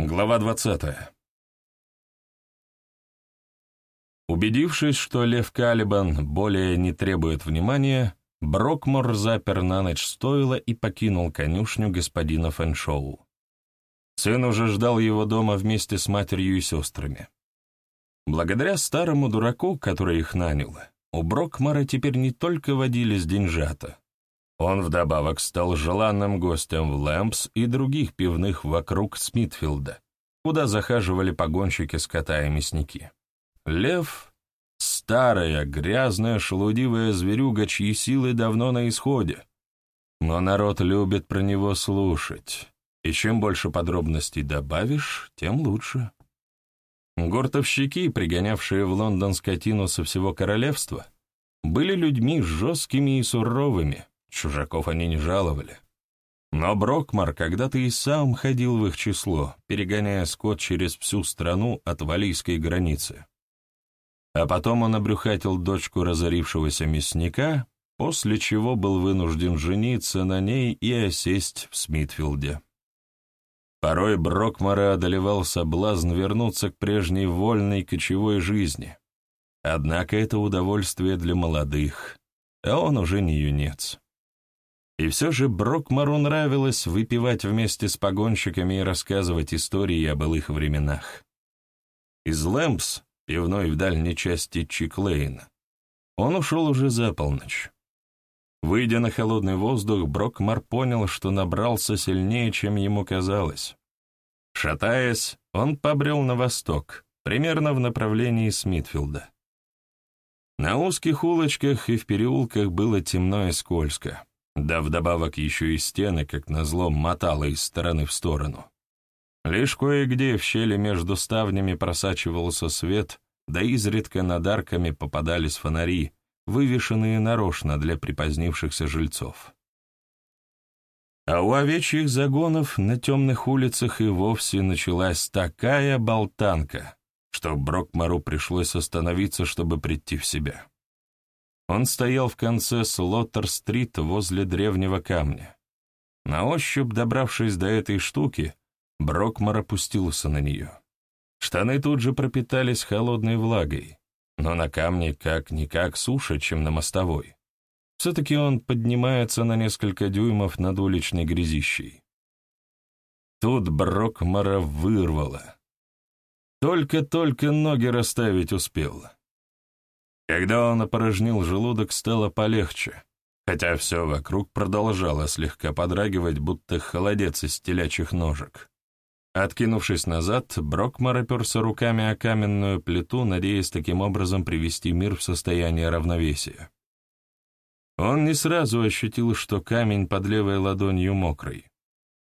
Глава 20. Убедившись, что Лев Калибан более не требует внимания, Брокмор запер на ночь стойло и покинул конюшню господина Фэншоу. Сын уже ждал его дома вместе с матерью и сестрами. Благодаря старому дураку, который их нанял, у Брокмора теперь не только водились деньжата. Он вдобавок стал желанным гостем в Лэмпс и других пивных вокруг Смитфилда, куда захаживали погонщики скота и мясники. Лев — старая, грязная, шелудивая зверюга, чьи силы давно на исходе. Но народ любит про него слушать, и чем больше подробностей добавишь, тем лучше. Гортовщики, пригонявшие в Лондон скотину со всего королевства, были людьми жесткими и суровыми, Чужаков они не жаловали. Но Брокмар когда-то и сам ходил в их число, перегоняя скот через всю страну от валийской границы. А потом он обрюхатил дочку разорившегося мясника, после чего был вынужден жениться на ней и осесть в Смитфилде. Порой Брокмара одолевал соблазн вернуться к прежней вольной кочевой жизни. Однако это удовольствие для молодых, а он уже не юнец. И все же Брокмару нравилось выпивать вместе с погонщиками и рассказывать истории о былых временах. Из Лэмпс, пивной в дальней части Чиклейна, он ушел уже за полночь. Выйдя на холодный воздух, Брокмар понял, что набрался сильнее, чем ему казалось. Шатаясь, он побрел на восток, примерно в направлении Смитфилда. На узких улочках и в переулках было темно и скользко. Да вдобавок еще и стены, как назло, мотало из стороны в сторону. Лишь кое-где в щели между ставнями просачивался свет, да изредка над арками попадались фонари, вывешенные нарочно для припозднившихся жильцов. А у овечьих загонов на темных улицах и вовсе началась такая болтанка, что Брокмару пришлось остановиться, чтобы прийти в себя. Он стоял в конце Слоттер-стрит возле древнего камня. На ощупь, добравшись до этой штуки, Брокмар опустился на нее. Штаны тут же пропитались холодной влагой, но на камне как-никак суше, чем на мостовой. Все-таки он поднимается на несколько дюймов над уличной грязищей. Тут Брокмара вырвало. Только-только ноги расставить успел. Когда он опорожнил желудок, стало полегче, хотя все вокруг продолжало слегка подрагивать, будто холодец из телячьих ножек. Откинувшись назад, Брокмар оперся руками о каменную плиту, надеясь таким образом привести мир в состояние равновесия. Он не сразу ощутил, что камень под левой ладонью мокрый.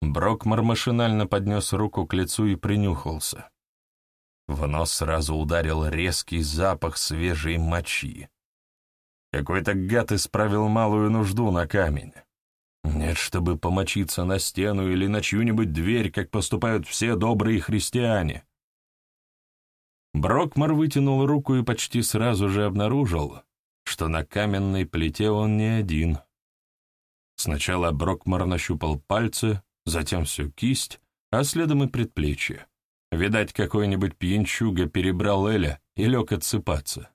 Брокмар машинально поднес руку к лицу и принюхался. В нос сразу ударил резкий запах свежей мочи. Какой-то гад исправил малую нужду на камень. Нет, чтобы помочиться на стену или на чью-нибудь дверь, как поступают все добрые христиане. Брокмар вытянул руку и почти сразу же обнаружил, что на каменной плите он не один. Сначала Брокмар нащупал пальцы, затем всю кисть, а следом и предплечье. Видать, какой-нибудь пьянчуга перебрал Эля и лег отсыпаться.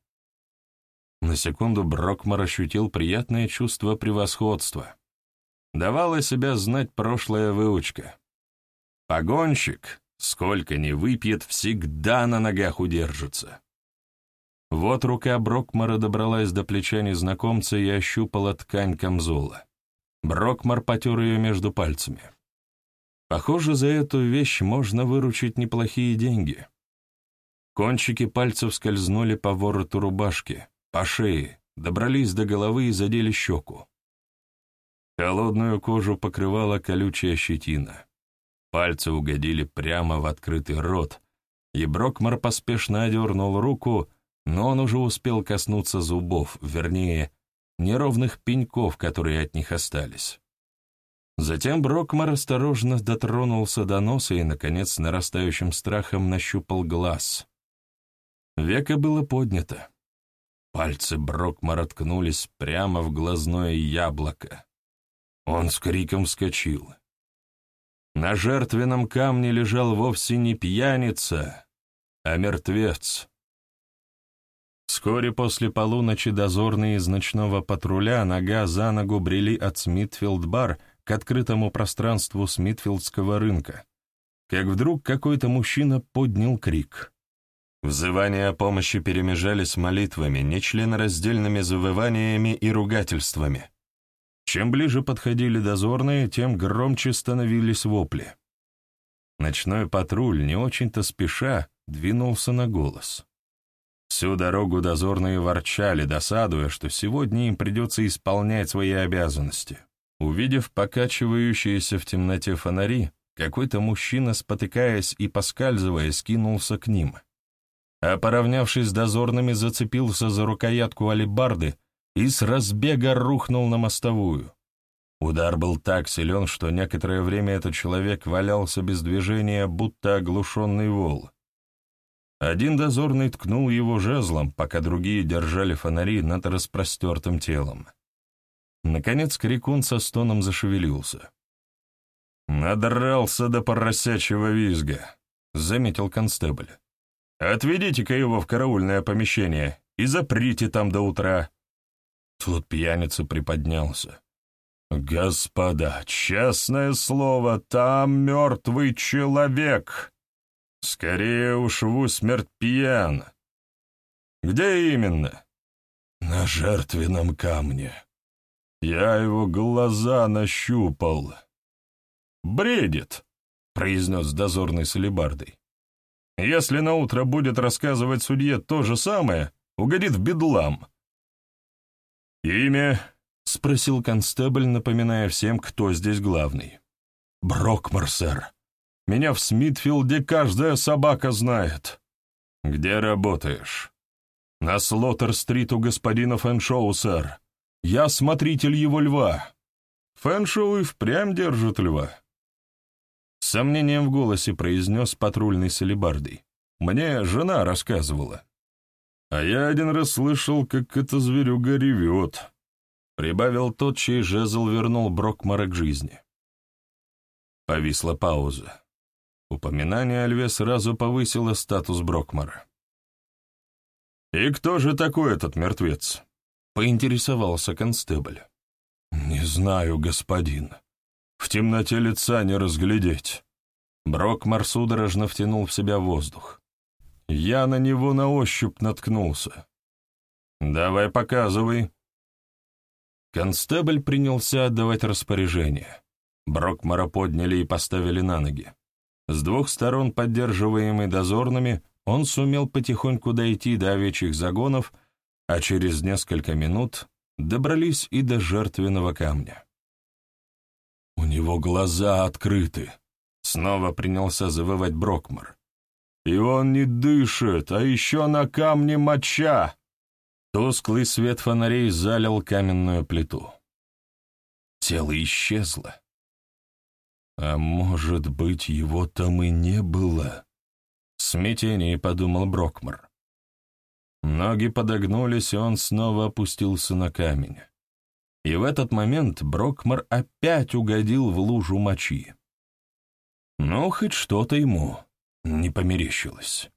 На секунду Брокмар ощутил приятное чувство превосходства. Давала себя знать прошлая выучка. Погонщик, сколько ни выпьет, всегда на ногах удержится. Вот рука Брокмара добралась до плеча незнакомца и ощупала ткань камзола. Брокмар потер ее между пальцами. Похоже, за эту вещь можно выручить неплохие деньги. Кончики пальцев скользнули по вороту рубашки, по шее, добрались до головы и задели щеку. Холодную кожу покрывала колючая щетина. Пальцы угодили прямо в открытый рот, и Брокмар поспешно одернул руку, но он уже успел коснуться зубов, вернее, неровных пеньков, которые от них остались. Затем Брокмар осторожно дотронулся до носа и, наконец, нарастающим страхом нащупал глаз. Веко было поднято. Пальцы Брокмара ткнулись прямо в глазное яблоко. Он с криком вскочил. На жертвенном камне лежал вовсе не пьяница, а мертвец. Вскоре после полуночи дозорные из ночного патруля нога за ногу брели от Смитфилд-бар к открытому пространству Смитфилдского рынка, как вдруг какой-то мужчина поднял крик. Взывания о помощи перемежались молитвами, нечленораздельными завываниями и ругательствами. Чем ближе подходили дозорные, тем громче становились вопли. Ночной патруль, не очень-то спеша, двинулся на голос. Всю дорогу дозорные ворчали, досадуя, что сегодня им придется исполнять свои обязанности. Увидев покачивающиеся в темноте фонари, какой-то мужчина, спотыкаясь и поскальзываясь, кинулся к ним. А поравнявшись с дозорными, зацепился за рукоятку алебарды и с разбега рухнул на мостовую. Удар был так силен, что некоторое время этот человек валялся без движения, будто оглушенный вол. Один дозорный ткнул его жезлом, пока другие держали фонари над распростертым телом. Наконец крикун со стоном зашевелился. «Надрался до поросячьего визга», — заметил констебль. «Отведите-ка его в караульное помещение и заприте там до утра». Тут пьяница приподнялся. «Господа, честное слово, там мертвый человек!» Скорее уж в усмерть пьян. Где именно? На жертвенном камне. Я его глаза нащупал. Бредит, произнес дозорный с алебардой. Если наутро будет рассказывать судье то же самое, угодит в бедлам. «Имя?» — спросил констебль, напоминая всем, кто здесь главный. «Брокмар, сэр», меня в Смитфилде каждая собака знает. Где работаешь? На Слоттер-стрит у господина Фэншоу, сэр. Я смотритель его льва. Фэншоу и впрямь держит льва. С сомнением в голосе произнес патрульный с. Мне жена рассказывала. А я один раз слышал, как эта зверюга ревет. Прибавил тот, чей жезл вернул Брокмара к жизни. Повисла пауза. Упоминание о льве сразу повысило статус Брокмара. «И кто же такой этот мертвец?» — поинтересовался констебль. «Не знаю, господин. В темноте лица не разглядеть». Брокмар судорожно втянул в себя воздух. «Я на него на ощупь наткнулся». «Давай показывай». Констебль принялся отдавать распоряжение. Брокмара подняли и поставили на ноги. С двух сторон, поддерживаемый дозорными, он сумел потихоньку дойти до овечьих загонов, а через несколько минут добрались и до жертвенного камня. «У него глаза открыты», — снова принялся завывать Брокмар. «И он не дышит, а еще на камне моча!» Тусклый свет фонарей залил каменную плиту. Тело исчезло. А может быть, его там и не было? В смятении подумал Брокмар. Ноги подогнулись, и он снова опустился на камень. И в этот момент Брокмар опять угодил в лужу мочи. Но хоть что-то ему не померещилось.